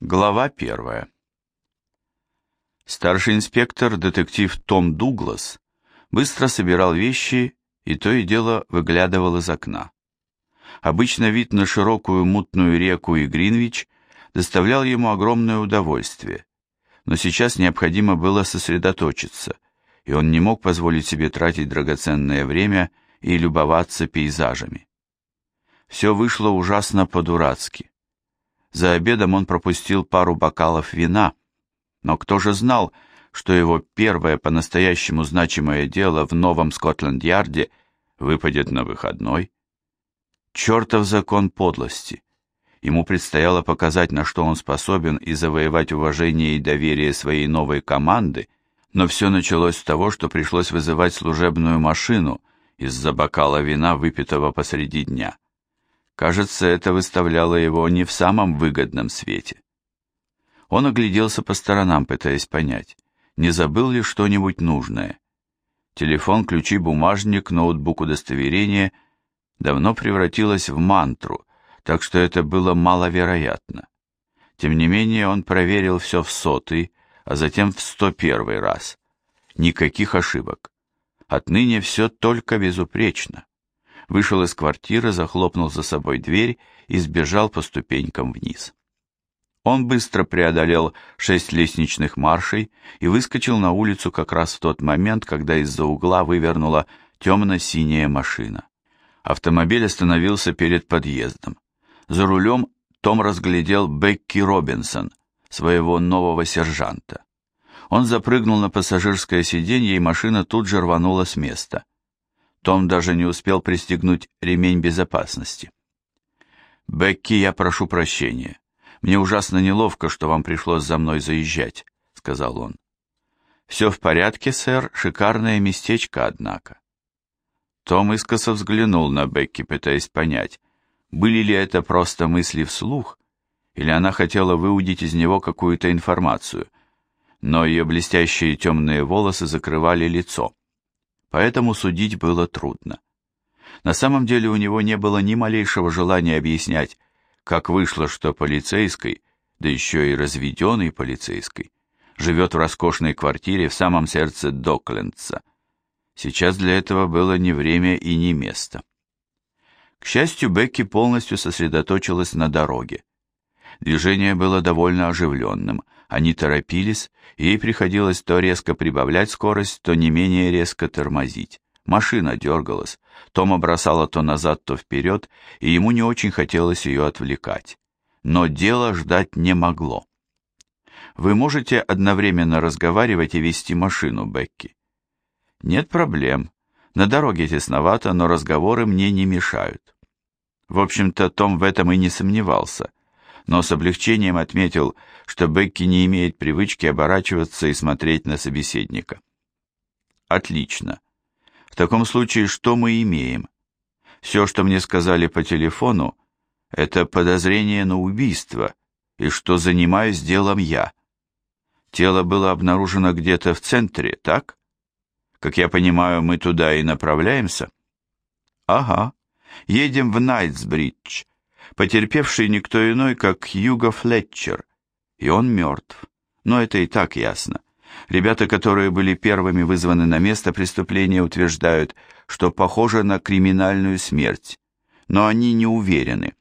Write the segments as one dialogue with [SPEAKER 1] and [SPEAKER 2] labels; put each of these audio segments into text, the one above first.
[SPEAKER 1] Глава первая. Старший инспектор, детектив Том Дуглас, быстро собирал вещи и то и дело выглядывал из окна. Обычно вид на широкую мутную реку и Гринвич доставлял ему огромное удовольствие, но сейчас необходимо было сосредоточиться, и он не мог позволить себе тратить драгоценное время и любоваться пейзажами. Все вышло ужасно по-дурацки. За обедом он пропустил пару бокалов вина, но кто же знал, что его первое по-настоящему значимое дело в новом Скотланд-Ярде выпадет на выходной? Чертов закон подлости. Ему предстояло показать, на что он способен, и завоевать уважение и доверие своей новой команды, но все началось с того, что пришлось вызывать служебную машину из-за бокала вина, выпитого посреди дня. Кажется, это выставляло его не в самом выгодном свете. Он огляделся по сторонам, пытаясь понять, не забыл ли что-нибудь нужное. Телефон, ключи, бумажник, ноутбук удостоверения давно превратилось в мантру, так что это было маловероятно. Тем не менее, он проверил все в сотый, а затем в сто первый раз. Никаких ошибок. Отныне все только безупречно вышел из квартиры, захлопнул за собой дверь и сбежал по ступенькам вниз. Он быстро преодолел шесть лестничных маршей и выскочил на улицу как раз в тот момент, когда из-за угла вывернула темно-синяя машина. Автомобиль остановился перед подъездом. За рулем Том разглядел Бекки Робинсон, своего нового сержанта. Он запрыгнул на пассажирское сиденье, и машина тут же рванула с места. Том даже не успел пристегнуть ремень безопасности. «Бекки, я прошу прощения. Мне ужасно неловко, что вам пришлось за мной заезжать», — сказал он. «Все в порядке, сэр, шикарное местечко, однако». Том искоса взглянул на Бекки, пытаясь понять, были ли это просто мысли вслух, или она хотела выудить из него какую-то информацию, но ее блестящие темные волосы закрывали лицо поэтому судить было трудно. На самом деле у него не было ни малейшего желания объяснять, как вышло, что полицейский, да еще и разведенный полицейский, живет в роскошной квартире в самом сердце Доклендса. Сейчас для этого было не время и не место. К счастью, Бекки полностью сосредоточилась на дороге. Движение было довольно оживленным, они торопились, ей приходилось то резко прибавлять скорость, то не менее резко тормозить. Машина дергалась, Тома бросала то назад, то вперед, и ему не очень хотелось ее отвлекать. Но дело ждать не могло. Вы можете одновременно разговаривать и вести машину, Бекки? Нет проблем. На дороге тесновато, но разговоры мне не мешают. В общем-то, Том в этом и не сомневался но с облегчением отметил, что Бекки не имеет привычки оборачиваться и смотреть на собеседника. Отлично. В таком случае что мы имеем? Все, что мне сказали по телефону, это подозрение на убийство, и что занимаюсь делом я. Тело было обнаружено где-то в центре, так? Как я понимаю, мы туда и направляемся? Ага. Едем в Найтсбридж, Потерпевший никто иной, как Хьюго Флетчер, и он мертв. Но это и так ясно. Ребята, которые были первыми вызваны на место преступления, утверждают, что похоже на криминальную смерть, но они не уверены.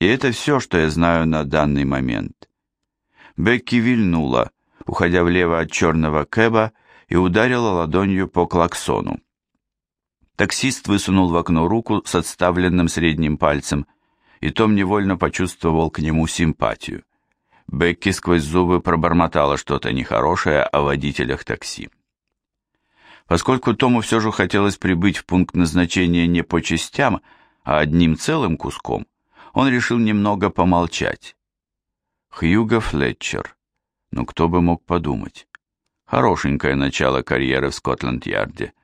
[SPEAKER 1] И это все, что я знаю на данный момент. Бекки вильнула, уходя влево от черного кэба, и ударила ладонью по клаксону. Таксист высунул в окно руку с отставленным средним пальцем, и Том невольно почувствовал к нему симпатию. Бекки сквозь зубы пробормотала что-то нехорошее о водителях такси. Поскольку Тому все же хотелось прибыть в пункт назначения не по частям, а одним целым куском, он решил немного помолчать. Хьюго Флетчер. Ну, кто бы мог подумать. Хорошенькое начало карьеры в Скотланд-Ярде.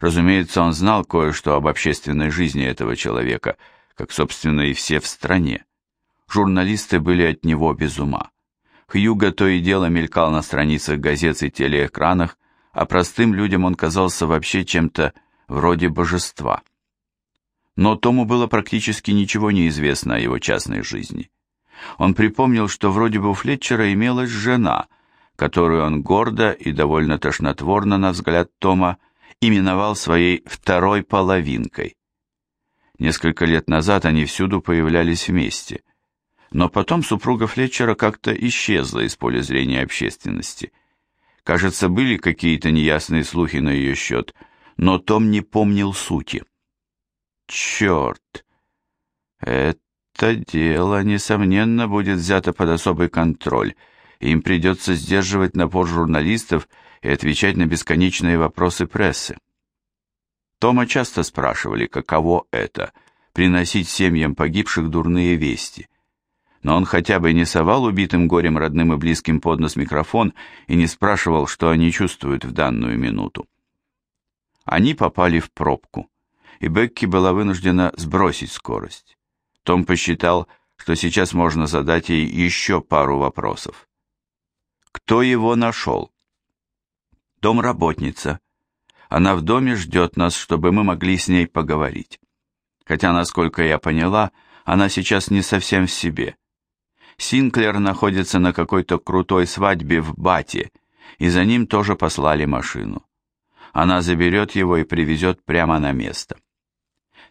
[SPEAKER 1] Разумеется, он знал кое-что об общественной жизни этого человека – как, собственно, и все в стране. Журналисты были от него без ума. Хьюго то и дело мелькал на страницах газет и телеэкранах, а простым людям он казался вообще чем-то вроде божества. Но Тому было практически ничего не известно о его частной жизни. Он припомнил, что вроде бы у Флетчера имелась жена, которую он гордо и довольно тошнотворно, на взгляд Тома, именовал своей второй половинкой. Несколько лет назад они всюду появлялись вместе, но потом супруга Флетчера как-то исчезла из поля зрения общественности. Кажется, были какие-то неясные слухи на ее счет, но Том не помнил сути. Черт! Это дело, несомненно, будет взято под особый контроль, им придется сдерживать напор журналистов и отвечать на бесконечные вопросы прессы. Тома часто спрашивали, каково это — приносить семьям погибших дурные вести. Но он хотя бы не совал убитым горем родным и близким под нос микрофон и не спрашивал, что они чувствуют в данную минуту. Они попали в пробку, и Бекки была вынуждена сбросить скорость. Том посчитал, что сейчас можно задать ей еще пару вопросов. Кто его нашел? Домработница. Она в доме ждет нас, чтобы мы могли с ней поговорить. Хотя, насколько я поняла, она сейчас не совсем в себе. Синклер находится на какой-то крутой свадьбе в Бате, и за ним тоже послали машину. Она заберет его и привезет прямо на место.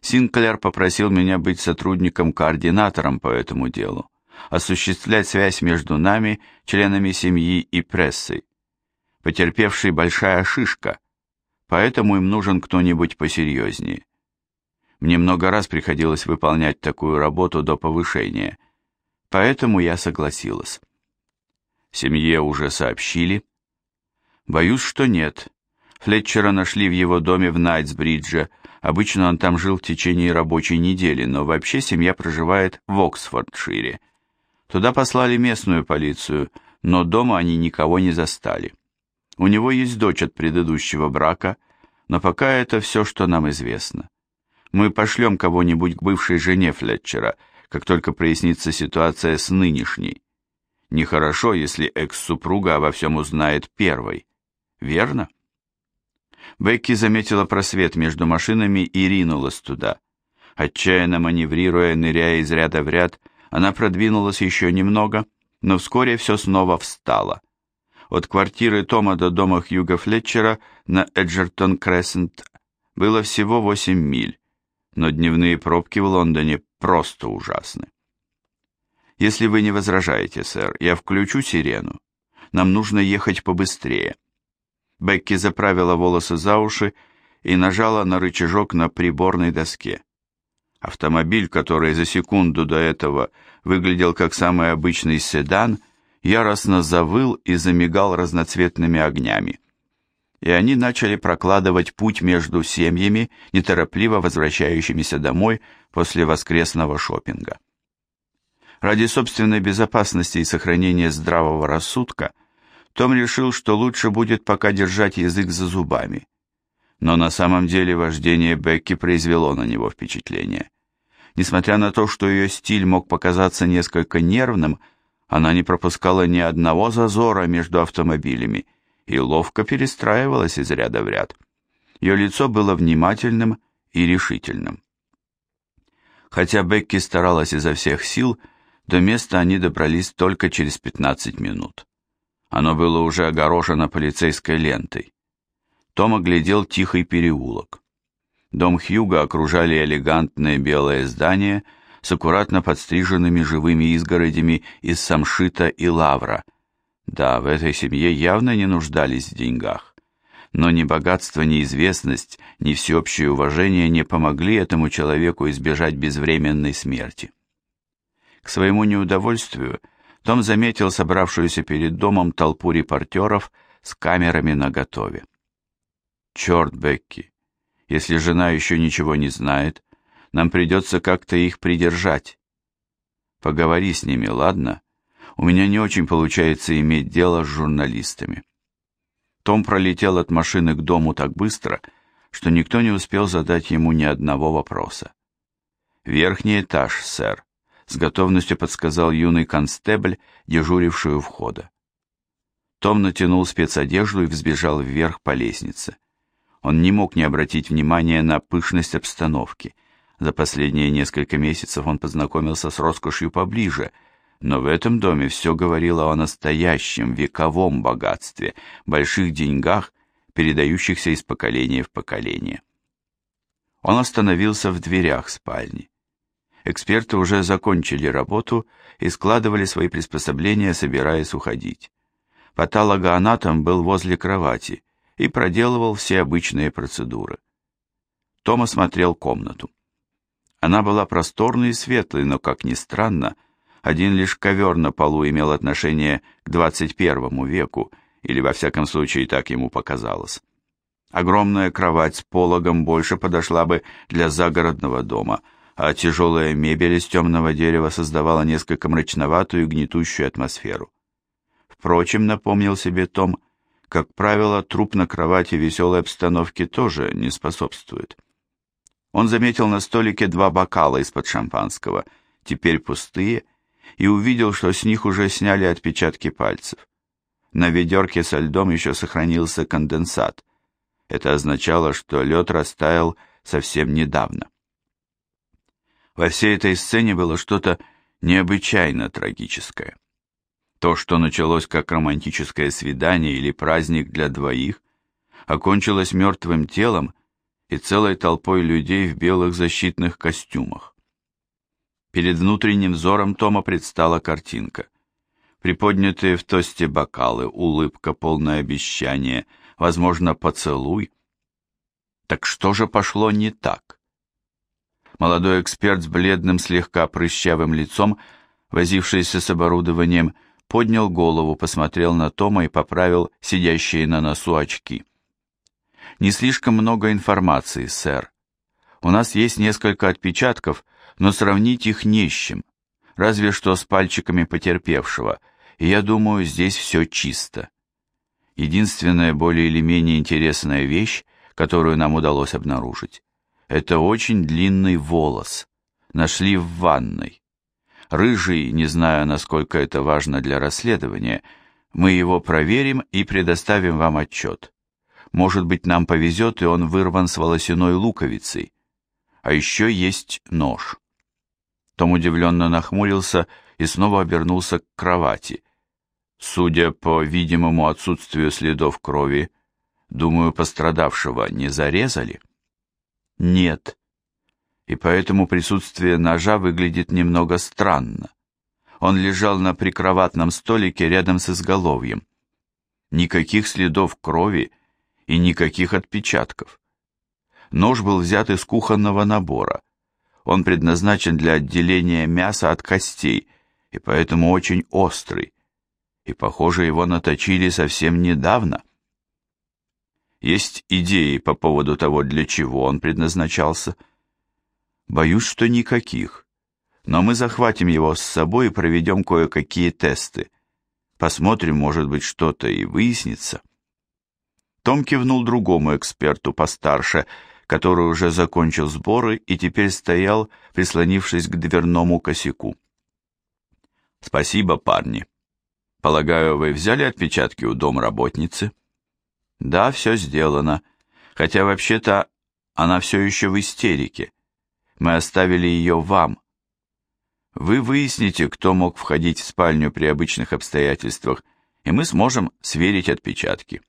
[SPEAKER 1] Синклер попросил меня быть сотрудником-координатором по этому делу, осуществлять связь между нами, членами семьи и прессой. Потерпевший большая шишка, поэтому им нужен кто-нибудь посерьезнее. Мне много раз приходилось выполнять такую работу до повышения, поэтому я согласилась. Семье уже сообщили? Боюсь, что нет. Флетчера нашли в его доме в Найтсбридже, Обычно он там жил в течение рабочей недели, но вообще семья проживает в Оксфордшире. Туда послали местную полицию, но дома они никого не застали. У него есть дочь от предыдущего брака, но пока это все, что нам известно. Мы пошлем кого-нибудь к бывшей жене Флетчера, как только прояснится ситуация с нынешней. Нехорошо, если экс-супруга обо всем узнает первой. Верно? Бекки заметила просвет между машинами и ринулась туда. Отчаянно маневрируя, ныряя из ряда в ряд, она продвинулась еще немного, но вскоре все снова встало. От квартиры Тома до дома Хьюга Флетчера на Эджертон-Крессент было всего 8 миль, но дневные пробки в Лондоне просто ужасны. Если вы не возражаете, сэр, я включу сирену. Нам нужно ехать побыстрее. Бекки заправила волосы за уши и нажала на рычажок на приборной доске. Автомобиль, который за секунду до этого выглядел как самый обычный седан, яростно завыл и замигал разноцветными огнями. И они начали прокладывать путь между семьями, неторопливо возвращающимися домой после воскресного шопинга. Ради собственной безопасности и сохранения здравого рассудка – том решил, что лучше будет пока держать язык за зубами. Но на самом деле вождение Бекки произвело на него впечатление. Несмотря на то, что ее стиль мог показаться несколько нервным, она не пропускала ни одного зазора между автомобилями и ловко перестраивалась из ряда в ряд. Ее лицо было внимательным и решительным. Хотя Бекки старалась изо всех сил, до места они добрались только через 15 минут. Оно было уже огорожено полицейской лентой. Том оглядел тихий переулок. Дом Хьюга окружали элегантные белые здания с аккуратно подстриженными живыми изгородями из самшита и лавра. Да, в этой семье явно не нуждались в деньгах. Но ни богатство, ни известность, ни всеобщее уважение не помогли этому человеку избежать безвременной смерти. К своему неудовольствию том заметил собравшуюся перед домом толпу репортеров с камерами наготове. «Черт, Бекки, если жена еще ничего не знает, нам придется как-то их придержать. Поговори с ними, ладно? У меня не очень получается иметь дело с журналистами». Том пролетел от машины к дому так быстро, что никто не успел задать ему ни одного вопроса. «Верхний этаж, сэр», с готовностью подсказал юный констебль, дежуривший у входа. Том натянул спецодежду и взбежал вверх по лестнице. Он не мог не обратить внимания на пышность обстановки. За последние несколько месяцев он познакомился с роскошью поближе, но в этом доме все говорило о настоящем вековом богатстве, больших деньгах, передающихся из поколения в поколение. Он остановился в дверях спальни. Эксперты уже закончили работу и складывали свои приспособления, собираясь уходить. Патологоанатом был возле кровати и проделывал все обычные процедуры. Том осмотрел комнату. Она была просторной и светлой, но, как ни странно, один лишь ковер на полу имел отношение к 21 веку, или во всяком случае так ему показалось. Огромная кровать с пологом больше подошла бы для загородного дома, а тяжелая мебель из темного дерева создавала несколько мрачноватую и гнетущую атмосферу. Впрочем, напомнил себе Том, как правило, труп на кровати веселой обстановки тоже не способствует. Он заметил на столике два бокала из-под шампанского, теперь пустые, и увидел, что с них уже сняли отпечатки пальцев. На ведерке со льдом еще сохранился конденсат. Это означало, что лед растаял совсем недавно. Во всей этой сцене было что-то необычайно трагическое. То, что началось как романтическое свидание или праздник для двоих, окончилось мертвым телом и целой толпой людей в белых защитных костюмах. Перед внутренним взором Тома предстала картинка. Приподнятые в тосте бокалы, улыбка, полное обещание, возможно, поцелуй. Так что же пошло не так? Молодой эксперт с бледным, слегка прыщавым лицом, возившийся с оборудованием, поднял голову, посмотрел на Тома и поправил сидящие на носу очки. Не слишком много информации, сэр. У нас есть несколько отпечатков, но сравнить их не с чем. Разве что с пальчиками потерпевшего, и я думаю, здесь все чисто. Единственная более или менее интересная вещь, которую нам удалось обнаружить, это очень длинный волос. Нашли в ванной. Рыжий, не знаю, насколько это важно для расследования, мы его проверим и предоставим вам отчет. Может быть, нам повезет, и он вырван с волосяной луковицей. А еще есть нож. Том удивленно нахмурился и снова обернулся к кровати. Судя по видимому отсутствию следов крови, думаю, пострадавшего не зарезали? Нет. И поэтому присутствие ножа выглядит немного странно. Он лежал на прикроватном столике рядом с изголовьем. Никаких следов крови и никаких отпечатков. Нож был взят из кухонного набора. Он предназначен для отделения мяса от костей, и поэтому очень острый. И, похоже, его наточили совсем недавно. Есть идеи по поводу того, для чего он предназначался? Боюсь, что никаких. Но мы захватим его с собой и проведем кое-какие тесты. Посмотрим, может быть, что-то и выяснится. Том кивнул другому эксперту постарше, который уже закончил сборы и теперь стоял, прислонившись к дверному косяку. «Спасибо, парни. Полагаю, вы взяли отпечатки у домработницы?» «Да, все сделано. Хотя вообще-то она все еще в истерике. Мы оставили ее вам. Вы выясните, кто мог входить в спальню при обычных обстоятельствах, и мы сможем сверить отпечатки».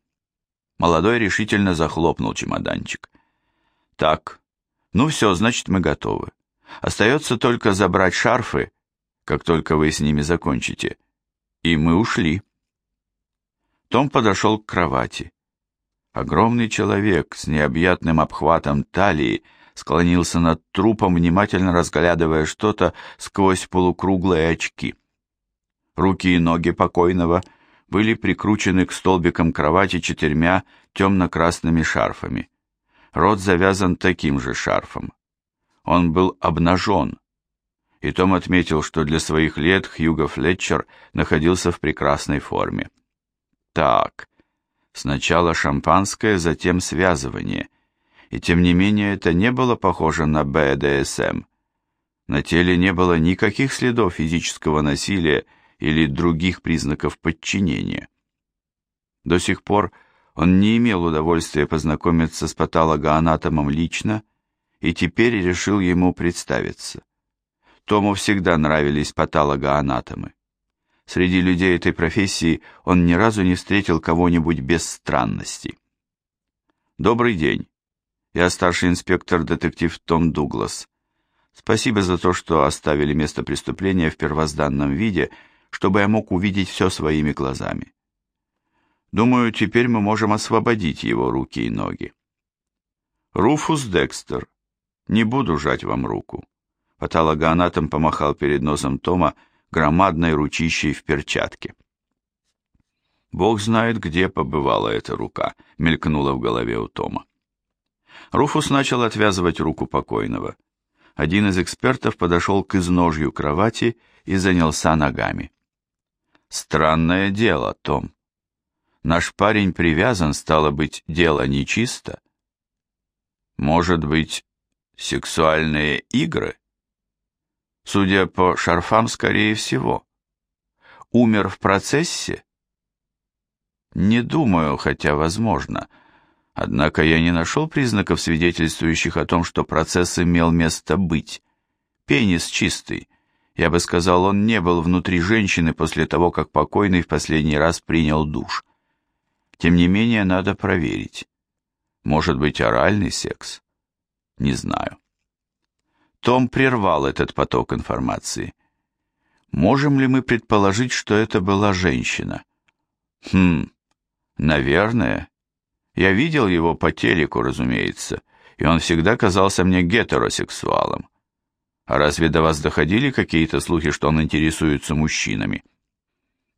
[SPEAKER 1] Молодой решительно захлопнул чемоданчик. Так, ну все, значит, мы готовы. Остается только забрать шарфы, как только вы с ними закончите. И мы ушли. Том подошел к кровати. Огромный человек с необъятным обхватом талии склонился над трупом, внимательно разглядывая что-то сквозь полукруглые очки. Руки и ноги покойного — были прикручены к столбикам кровати четырьмя темно-красными шарфами. Рот завязан таким же шарфом. Он был обнажен, и Том отметил, что для своих лет Хьюго Флетчер находился в прекрасной форме. Так, сначала шампанское, затем связывание, и тем не менее это не было похоже на БДСМ. На теле не было никаких следов физического насилия, или других признаков подчинения. До сих пор он не имел удовольствия познакомиться с патологоанатомом лично и теперь решил ему представиться. Тому всегда нравились патологоанатомы. Среди людей этой профессии он ни разу не встретил кого-нибудь без странностей. «Добрый день. Я старший инспектор детектив Том Дуглас. Спасибо за то, что оставили место преступления в первозданном виде, чтобы я мог увидеть все своими глазами. Думаю, теперь мы можем освободить его руки и ноги. Руфус Декстер, не буду жать вам руку. Патологоанатом помахал перед носом Тома громадной ручищей в перчатке. Бог знает, где побывала эта рука, мелькнула в голове у Тома. Руфус начал отвязывать руку покойного. Один из экспертов подошел к изножью кровати и занялся ногами. Странное дело, Том. Наш парень привязан, стало быть, дело нечисто. Может быть, сексуальные игры? Судя по шарфам, скорее всего. Умер в процессе? Не думаю, хотя возможно. Однако я не нашел признаков, свидетельствующих о том, что процесс имел место быть. Пенис чистый. Я бы сказал, он не был внутри женщины после того, как покойный в последний раз принял душ. Тем не менее, надо проверить. Может быть, оральный секс? Не знаю. Том прервал этот поток информации. Можем ли мы предположить, что это была женщина? Хм, наверное. Я видел его по телеку, разумеется, и он всегда казался мне гетеросексуалом. А разве до вас доходили какие-то слухи, что он интересуется мужчинами?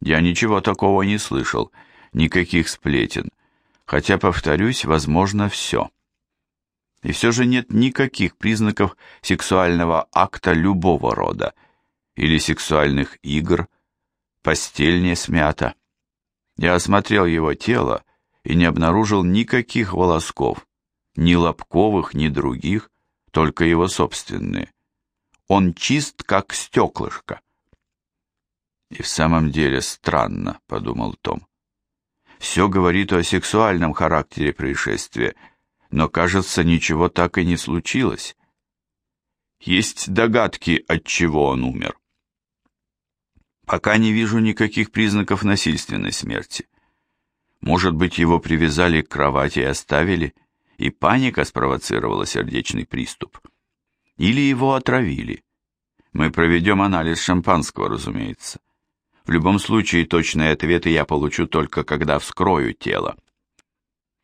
[SPEAKER 1] Я ничего такого не слышал, никаких сплетен, хотя, повторюсь, возможно, все. И все же нет никаких признаков сексуального акта любого рода или сексуальных игр, постель не смята. Я осмотрел его тело и не обнаружил никаких волосков, ни лобковых, ни других, только его собственные. Он чист, как стеклышко. И в самом деле странно, подумал Том. Все говорит о сексуальном характере происшествия, но, кажется, ничего так и не случилось. Есть догадки, от чего он умер. Пока не вижу никаких признаков насильственной смерти. Может быть, его привязали к кровати и оставили, и паника спровоцировала сердечный приступ. Или его отравили. Мы проведем анализ шампанского, разумеется. В любом случае, точные ответы я получу только когда вскрою тело.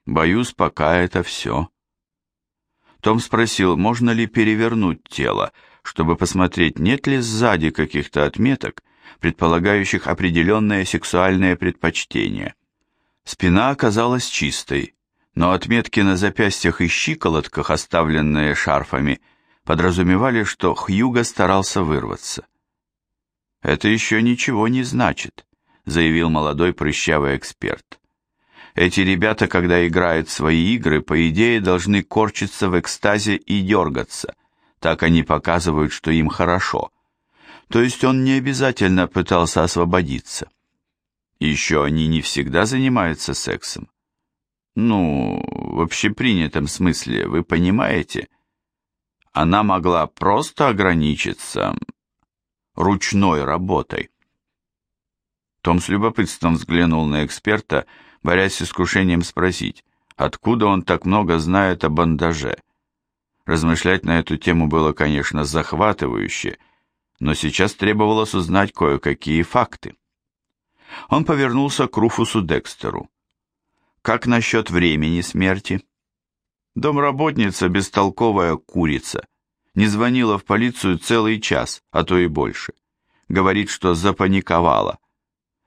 [SPEAKER 1] Боюсь, пока это все. Том спросил, можно ли перевернуть тело, чтобы посмотреть, нет ли сзади каких-то отметок, предполагающих определенное сексуальное предпочтение. Спина оказалась чистой, но отметки на запястьях и щиколотках, оставленные шарфами, подразумевали, что Хьюго старался вырваться. «Это еще ничего не значит», — заявил молодой прыщавый эксперт. Эти ребята, когда играют свои игры, по идее должны корчиться в экстазе и дергаться. Так они показывают, что им хорошо. То есть он не обязательно пытался освободиться. Еще они не всегда занимаются сексом. Ну, в общепринятом смысле, вы понимаете? Она могла просто ограничиться ручной работой. Том с любопытством взглянул на эксперта, борясь с искушением спросить, откуда он так много знает о бандаже. Размышлять на эту тему было, конечно, захватывающе, но сейчас требовалось узнать кое-какие факты. Он повернулся к Руфусу Декстеру. «Как насчет времени смерти?» Домработница, бестолковая курица, не звонила в полицию целый час, а то и больше. Говорит, что запаниковала.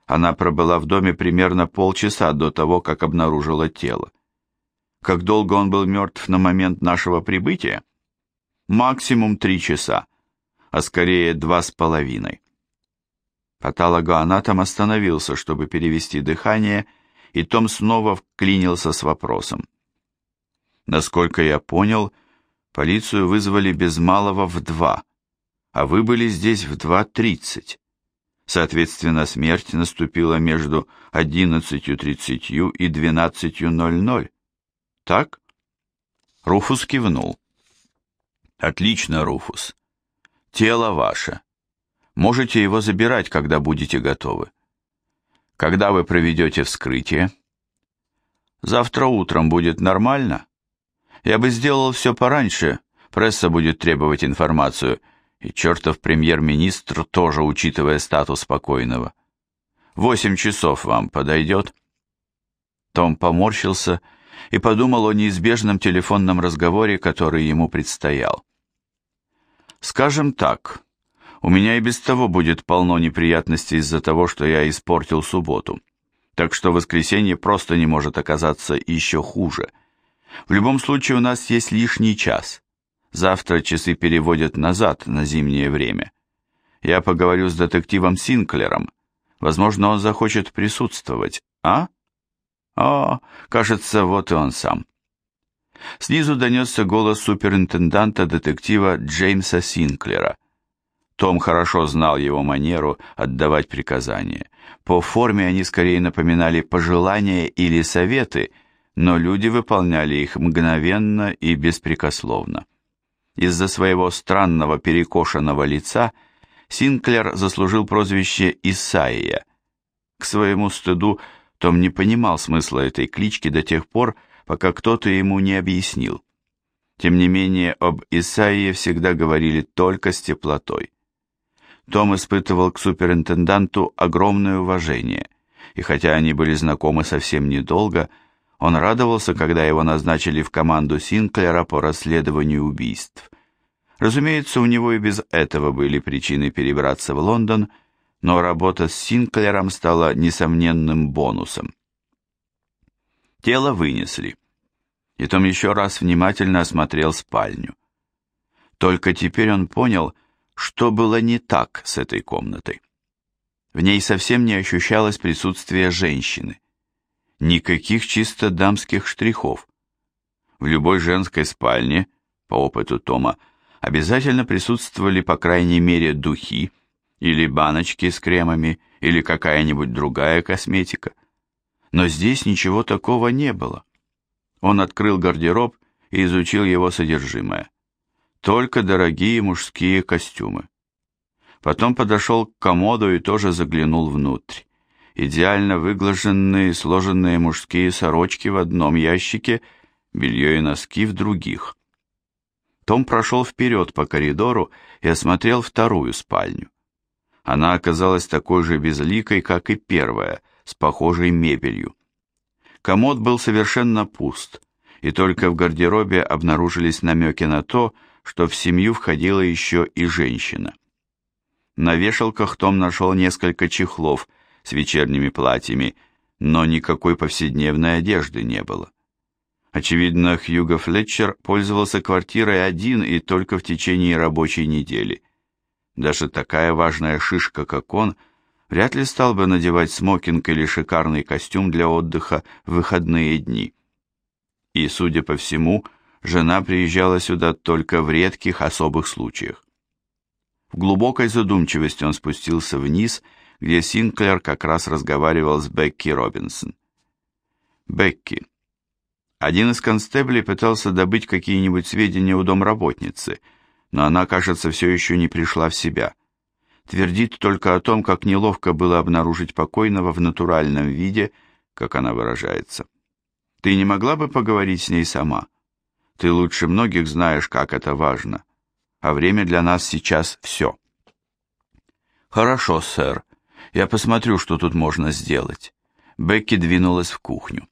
[SPEAKER 1] Она пробыла в доме примерно полчаса до того, как обнаружила тело. Как долго он был мертв на момент нашего прибытия? Максимум три часа, а скорее два с половиной. Патологоанатом остановился, чтобы перевести дыхание, и Том снова вклинился с вопросом. Насколько я понял, полицию вызвали без малого в два, а вы были здесь в два тридцать. Соответственно, смерть наступила между 11.30 и 12.00. Так? Руфус кивнул. Отлично, Руфус. Тело ваше. Можете его забирать, когда будете готовы. Когда вы проведете вскрытие? Завтра утром будет нормально? Я бы сделал все пораньше, пресса будет требовать информацию, и чертов премьер-министр тоже, учитывая статус покойного. Восемь часов вам подойдет?» Том поморщился и подумал о неизбежном телефонном разговоре, который ему предстоял. «Скажем так, у меня и без того будет полно неприятностей из-за того, что я испортил субботу, так что воскресенье просто не может оказаться еще хуже. В любом случае у нас есть лишний час. Завтра часы переводят назад на зимнее время. Я поговорю с детективом Синклером. Возможно, он захочет присутствовать, а?» О, кажется, вот и он сам. Снизу донесся голос суперинтенданта детектива Джеймса Синклера. Том хорошо знал его манеру отдавать приказания. По форме они скорее напоминали пожелания или советы, но люди выполняли их мгновенно и беспрекословно. Из-за своего странного перекошенного лица Синклер заслужил прозвище Исаия. К своему стыду том не понимал смысла этой клички до тех пор, пока кто-то ему не объяснил. Тем не менее, об Исаии всегда говорили только с теплотой. Том испытывал к суперинтенданту огромное уважение, и хотя они были знакомы совсем недолго, он радовался, когда его назначили в команду Синклера по расследованию убийств. Разумеется, у него и без этого были причины перебраться в Лондон, но работа с Синклером стала несомненным бонусом. Тело вынесли, и Том еще раз внимательно осмотрел спальню. Только теперь он понял, что было не так с этой комнатой. В ней совсем не ощущалось присутствия женщины. Никаких чисто дамских штрихов. В любой женской спальне, по опыту Тома, обязательно присутствовали по крайней мере духи, или баночки с кремами, или какая-нибудь другая косметика. Но здесь ничего такого не было. Он открыл гардероб и изучил его содержимое. Только дорогие мужские костюмы. Потом подошел к комоду и тоже заглянул внутрь. Идеально выглаженные сложенные мужские сорочки в одном ящике, белье и носки в других. Том прошел вперед по коридору и осмотрел вторую спальню. Она оказалась такой же безликой, как и первая, с похожей мебелью. Комод был совершенно пуст, и только в гардеробе обнаружились намеки на то, что в семью входила еще и женщина. На вешалках Том нашел несколько чехлов с вечерними платьями, но никакой повседневной одежды не было. Очевидно, Хьюго Флетчер пользовался квартирой один и только в течение рабочей недели – даже такая важная шишка, как он, вряд ли стал бы надевать смокинг или шикарный костюм для отдыха в выходные дни. И, судя по всему, жена приезжала сюда только в редких особых случаях. В глубокой задумчивости он спустился вниз, где Синклер как раз разговаривал с Бекки Робинсон. Бекки. Один из констеблей пытался добыть какие-нибудь сведения у домработницы – но она, кажется, все еще не пришла в себя. Твердит только о том, как неловко было обнаружить покойного в натуральном виде, как она выражается. Ты не могла бы поговорить с ней сама? Ты лучше многих знаешь, как это важно. А время для нас сейчас все. Хорошо, сэр. Я посмотрю, что тут можно сделать. Бекки двинулась в кухню.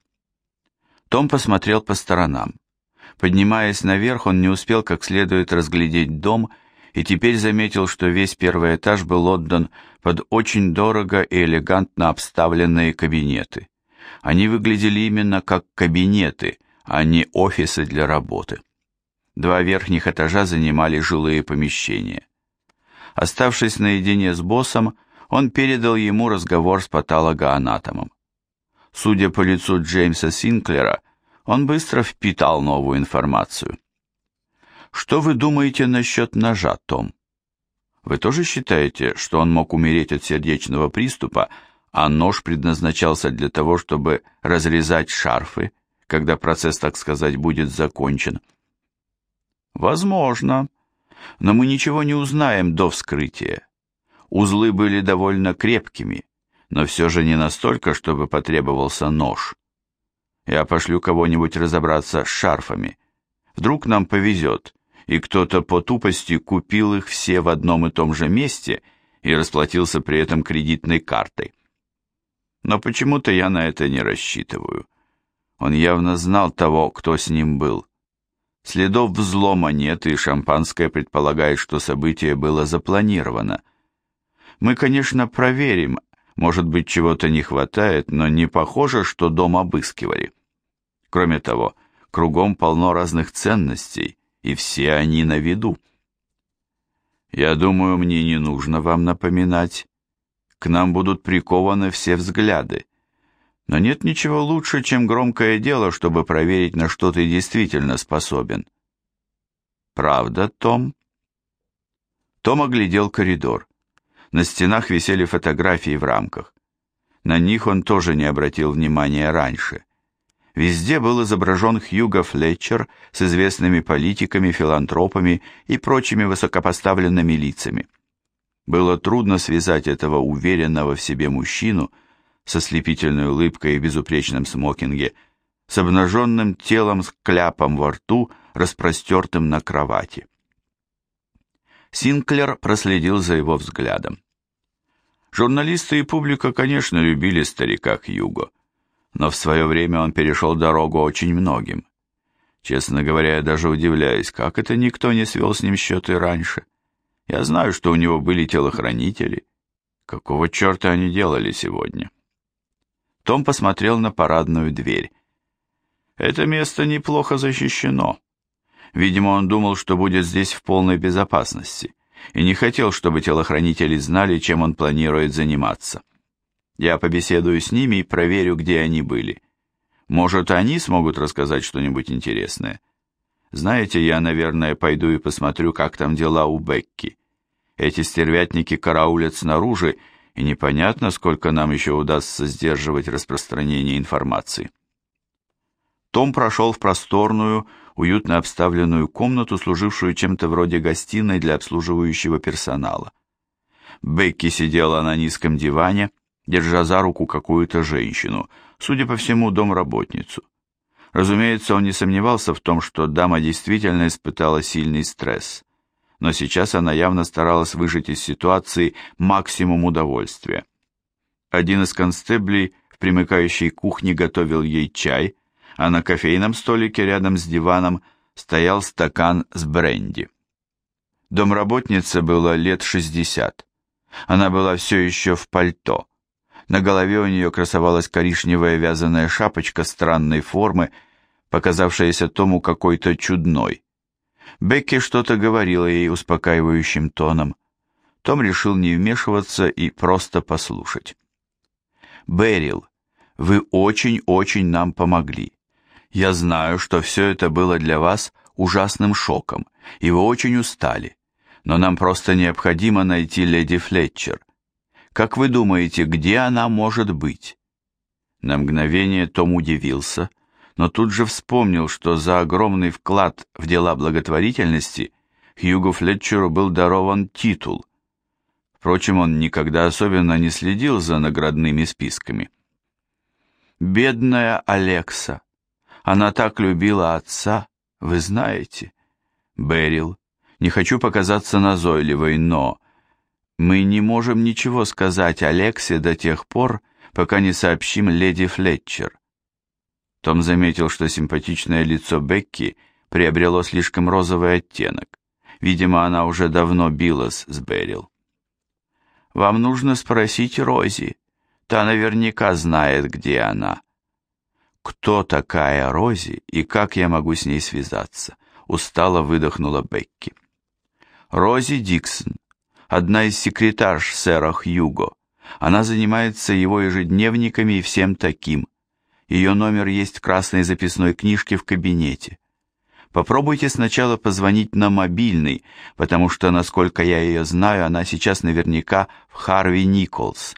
[SPEAKER 1] Том посмотрел по сторонам. Поднимаясь наверх, он не успел как следует разглядеть дом и теперь заметил, что весь первый этаж был отдан под очень дорого и элегантно обставленные кабинеты. Они выглядели именно как кабинеты, а не офисы для работы. Два верхних этажа занимали жилые помещения. Оставшись наедине с боссом, он передал ему разговор с патологоанатомом. Судя по лицу Джеймса Синклера, он быстро впитал новую информацию. Что вы думаете насчет ножа, Том? Вы тоже считаете, что он мог умереть от сердечного приступа, а нож предназначался для того, чтобы разрезать шарфы, когда процесс, так сказать, будет закончен? Возможно, но мы ничего не узнаем до вскрытия. Узлы были довольно крепкими, но все же не настолько, чтобы потребовался нож. Я пошлю кого-нибудь разобраться с шарфами. Вдруг нам повезет, и кто-то по тупости купил их все в одном и том же месте и расплатился при этом кредитной картой. Но почему-то я на это не рассчитываю. Он явно знал того, кто с ним был. Следов взлома нет, и шампанское предполагает, что событие было запланировано. Мы, конечно, проверим, может быть, чего-то не хватает, но не похоже, что дом обыскивали. Кроме того, кругом полно разных ценностей, и все они на виду. Я думаю, мне не нужно вам напоминать. К нам будут прикованы все взгляды. Но нет ничего лучше, чем громкое дело, чтобы проверить, на что ты действительно способен. Правда, Том? Том оглядел коридор. На стенах висели фотографии в рамках. На них он тоже не обратил внимания раньше. Везде был изображен Хьюго Флетчер с известными политиками, филантропами и прочими высокопоставленными лицами. Было трудно связать этого уверенного в себе мужчину со слепительной улыбкой и безупречном смокинге, с обнаженным телом с кляпом во рту, распростертым на кровати. Синклер проследил за его взглядом. Журналисты и публика, конечно, любили старика Хьюго но в свое время он перешел дорогу очень многим. Честно говоря, я даже удивляюсь, как это никто не свел с ним счеты раньше. Я знаю, что у него были телохранители. Какого черта они делали сегодня? Том посмотрел на парадную дверь. Это место неплохо защищено. Видимо, он думал, что будет здесь в полной безопасности, и не хотел, чтобы телохранители знали, чем он планирует заниматься. Я побеседую с ними и проверю, где они были. Может, они смогут рассказать что-нибудь интересное. Знаете, я, наверное, пойду и посмотрю, как там дела у Бекки. Эти стервятники караулят снаружи, и непонятно, сколько нам еще удастся сдерживать распространение информации. Том прошел в просторную, уютно обставленную комнату, служившую чем-то вроде гостиной для обслуживающего персонала. Бекки сидела на низком диване, держа за руку какую-то женщину, судя по всему, домработницу. Разумеется, он не сомневался в том, что дама действительно испытала сильный стресс, но сейчас она явно старалась выжать из ситуации максимум удовольствия. Один из констеблей в примыкающей кухне готовил ей чай, а на кофейном столике рядом с диваном стоял стакан с бренди. Домработнице было лет шестьдесят. Она была все еще в пальто. На голове у нее красовалась коричневая вязаная шапочка странной формы, показавшаяся Тому какой-то чудной. Бекки что-то говорила ей успокаивающим тоном. Том решил не вмешиваться и просто послушать. «Берил, вы очень-очень нам помогли. Я знаю, что все это было для вас ужасным шоком, и вы очень устали, но нам просто необходимо найти леди Флетчер. Как вы думаете, где она может быть? На мгновение Том удивился, но тут же вспомнил, что за огромный вклад в дела благотворительности Хьюго Флетчеру был дарован титул. Впрочем, он никогда особенно не следил за наградными списками. Бедная Алекса. Она так любила отца, вы знаете. Берил. Не хочу показаться назойливой, но мы не можем ничего сказать Алексе до тех пор, пока не сообщим леди Флетчер. Том заметил, что симпатичное лицо Бекки приобрело слишком розовый оттенок. Видимо, она уже давно билась с Берил. «Вам нужно спросить Рози. Та наверняка знает, где она». «Кто такая Рози и как я могу с ней связаться?» Устало выдохнула Бекки. «Рози Диксон, одна из секретарш сэра Хьюго. Она занимается его ежедневниками и всем таким. Ее номер есть в красной записной книжке в кабинете. Попробуйте сначала позвонить на мобильный, потому что, насколько я ее знаю, она сейчас наверняка в Харви Николс.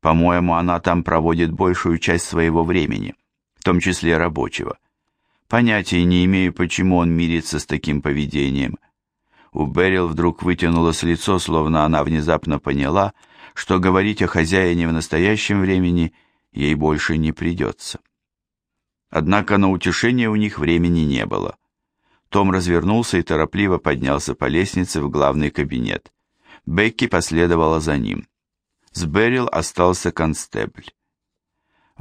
[SPEAKER 1] По-моему, она там проводит большую часть своего времени, том числе рабочего. Понятия не имею, почему он мирится с таким поведением. у Берил вдруг вытянулось лицо, словно она внезапно поняла, что говорить о хозяине в настоящем времени ей больше не придется. Однако на утешение у них времени не было. Том развернулся и торопливо поднялся по лестнице в главный кабинет. Бекки последовала за ним. С Берил остался констебль.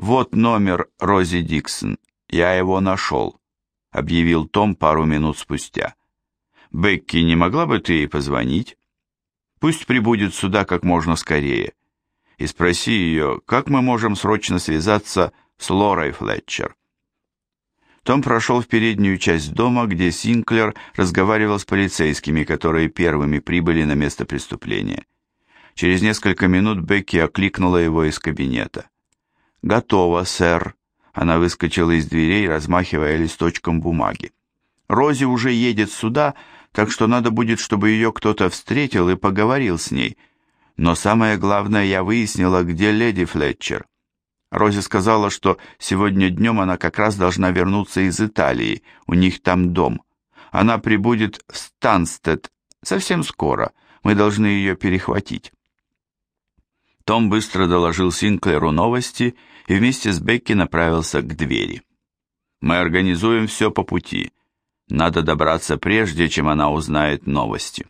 [SPEAKER 1] «Вот номер Рози Диксон. Я его нашел», — объявил Том пару минут спустя. «Бекки, не могла бы ты ей позвонить? Пусть прибудет сюда как можно скорее. И спроси ее, как мы можем срочно связаться с Лорой Флетчер». Том прошел в переднюю часть дома, где Синклер разговаривал с полицейскими, которые первыми прибыли на место преступления. Через несколько минут Бекки окликнула его из кабинета. «Готово, сэр». Она выскочила из дверей, размахивая листочком бумаги. «Рози уже едет сюда, так что надо будет, чтобы ее кто-то встретил и поговорил с ней. Но самое главное, я выяснила, где леди Флетчер. Рози сказала, что сегодня днем она как раз должна вернуться из Италии, у них там дом. Она прибудет в Станстед совсем скоро, мы должны ее перехватить. Том быстро доложил Синклеру новости и вместе с Бекки направился к двери. «Мы организуем все по пути. Надо добраться прежде, чем она узнает новости».